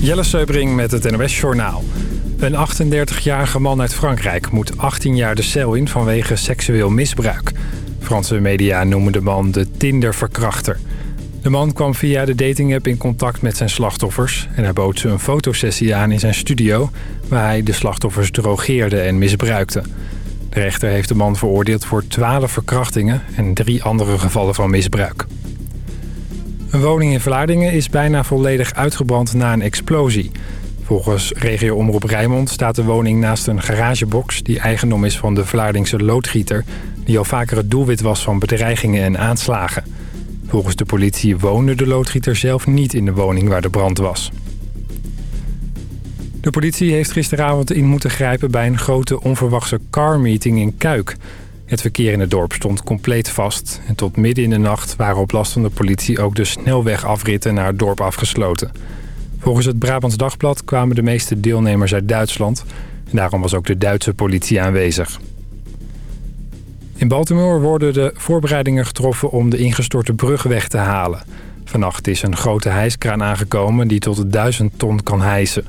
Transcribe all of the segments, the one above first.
Jelle Seubring met het NOS Journaal. Een 38-jarige man uit Frankrijk moet 18 jaar de cel in vanwege seksueel misbruik. Franse media noemen de man de Tinder-verkrachter. De man kwam via de datingapp in contact met zijn slachtoffers... en hij bood ze een fotosessie aan in zijn studio... waar hij de slachtoffers drogeerde en misbruikte. De rechter heeft de man veroordeeld voor 12 verkrachtingen... en drie andere gevallen van misbruik. Een woning in Vlaardingen is bijna volledig uitgebrand na een explosie. Volgens regio Omroep Rijnmond staat de woning naast een garagebox... die eigendom is van de Vlaardingse loodgieter... die al vaker het doelwit was van bedreigingen en aanslagen. Volgens de politie woonde de loodgieter zelf niet in de woning waar de brand was. De politie heeft gisteravond in moeten grijpen bij een grote onverwachte carmeeting in Kuik... Het verkeer in het dorp stond compleet vast. En tot midden in de nacht waren op last van de politie ook de snelwegafritten naar het dorp afgesloten. Volgens het Brabants Dagblad kwamen de meeste deelnemers uit Duitsland. En daarom was ook de Duitse politie aanwezig. In Baltimore worden de voorbereidingen getroffen om de ingestorte brug weg te halen. Vannacht is een grote hijskraan aangekomen die tot 1000 ton kan hijsen.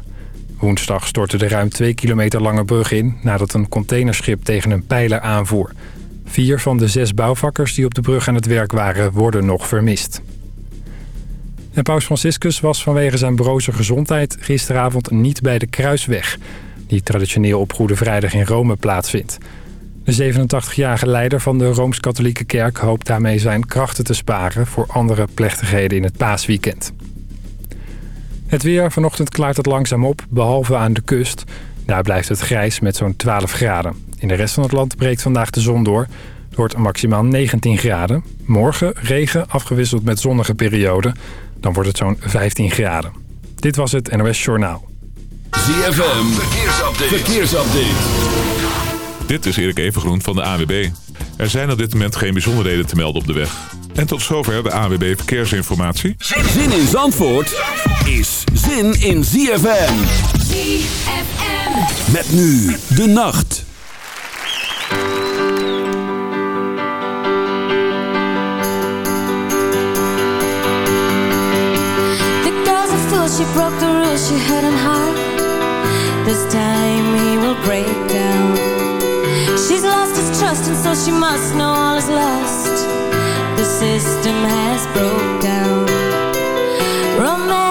Woensdag stortte de ruim 2 kilometer lange brug in... nadat een containerschip tegen een pijler aanvoer. Vier van de zes bouwvakkers die op de brug aan het werk waren... worden nog vermist. Paus Franciscus was vanwege zijn broze gezondheid... gisteravond niet bij de Kruisweg... die traditioneel op Goede Vrijdag in Rome plaatsvindt. De 87-jarige leider van de Rooms-Katholieke Kerk... hoopt daarmee zijn krachten te sparen... voor andere plechtigheden in het paasweekend. Het weer. Vanochtend klaart het langzaam op, behalve aan de kust. Daar blijft het grijs met zo'n 12 graden. In de rest van het land breekt vandaag de zon door. Het wordt maximaal 19 graden. Morgen regen, afgewisseld met zonnige perioden. Dan wordt het zo'n 15 graden. Dit was het NOS Journaal. ZFM. Verkeersupdate. Verkeersupdate. Dit is Erik Evengroen van de AWB. Er zijn op dit moment geen bijzonderheden te melden op de weg. En tot zover de AWB Verkeersinformatie. Zin in Zandvoort is zin in ZFM. ZFM. Met nu de nacht. She broke the rules she hadn't heart. This time he will break down. She's lost his trust and so she must know all is lost. The system has broke down. Romance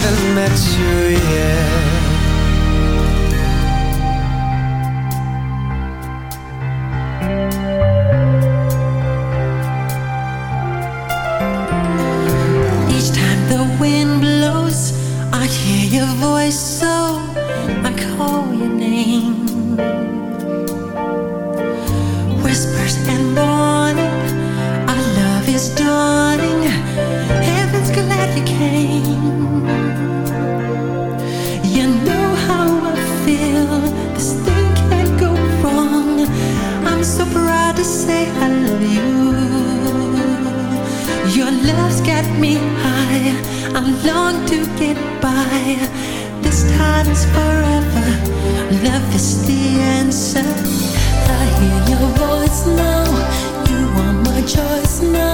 haven't met you yet. It's the answer. I hear your voice now. You are my choice now.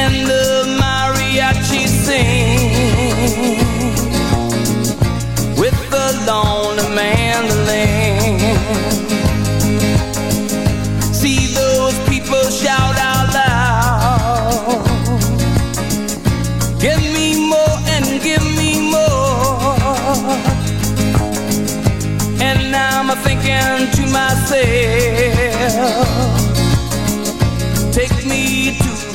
And the mariachi sing with the lonely mandolin. See those people shout out loud. Give me more and give me more. And now I'm thinking to myself,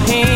hymns.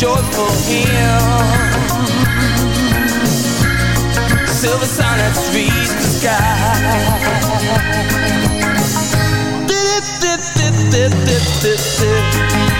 joyful hymns. Silver sonnets reach the sky. Dip, dip. Dip,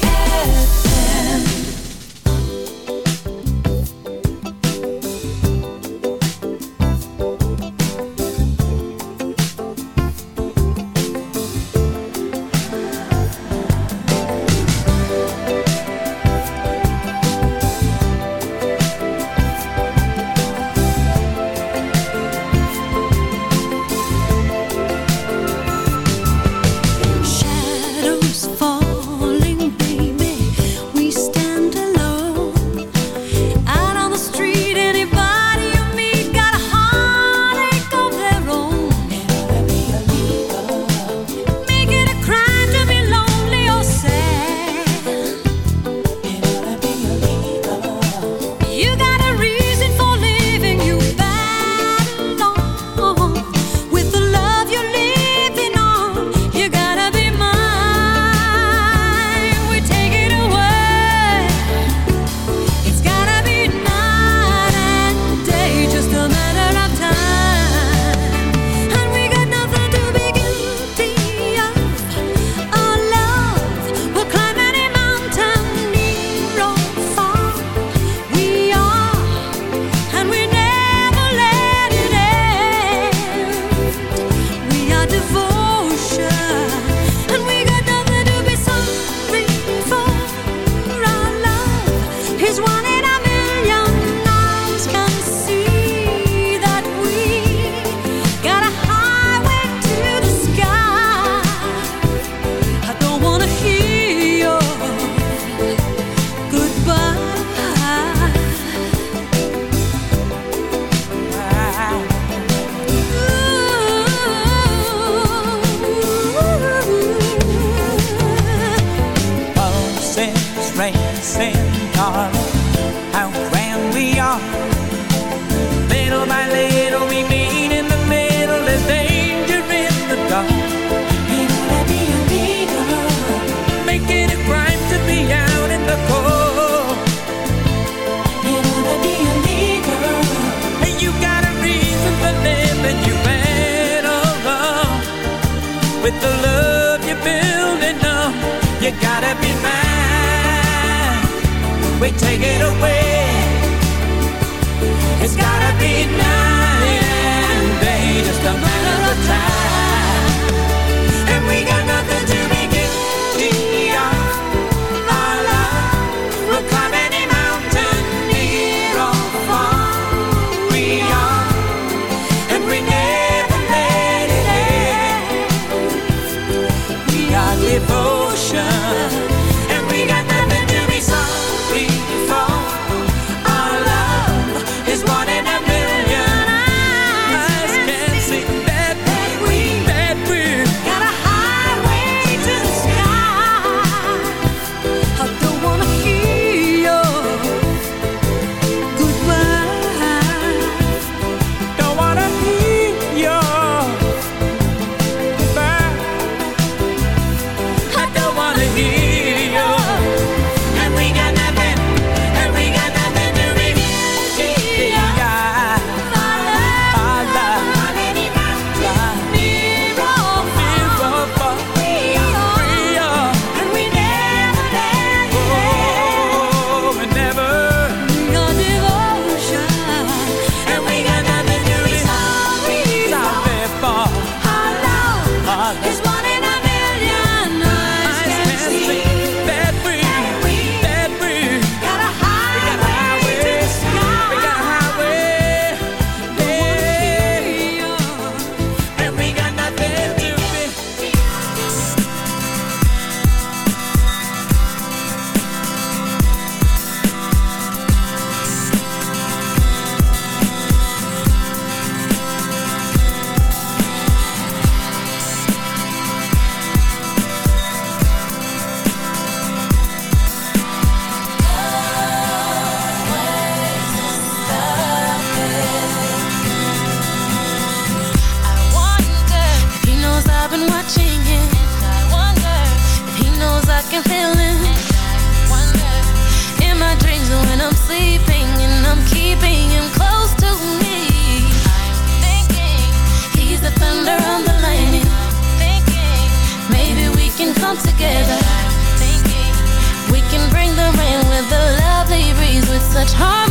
Time.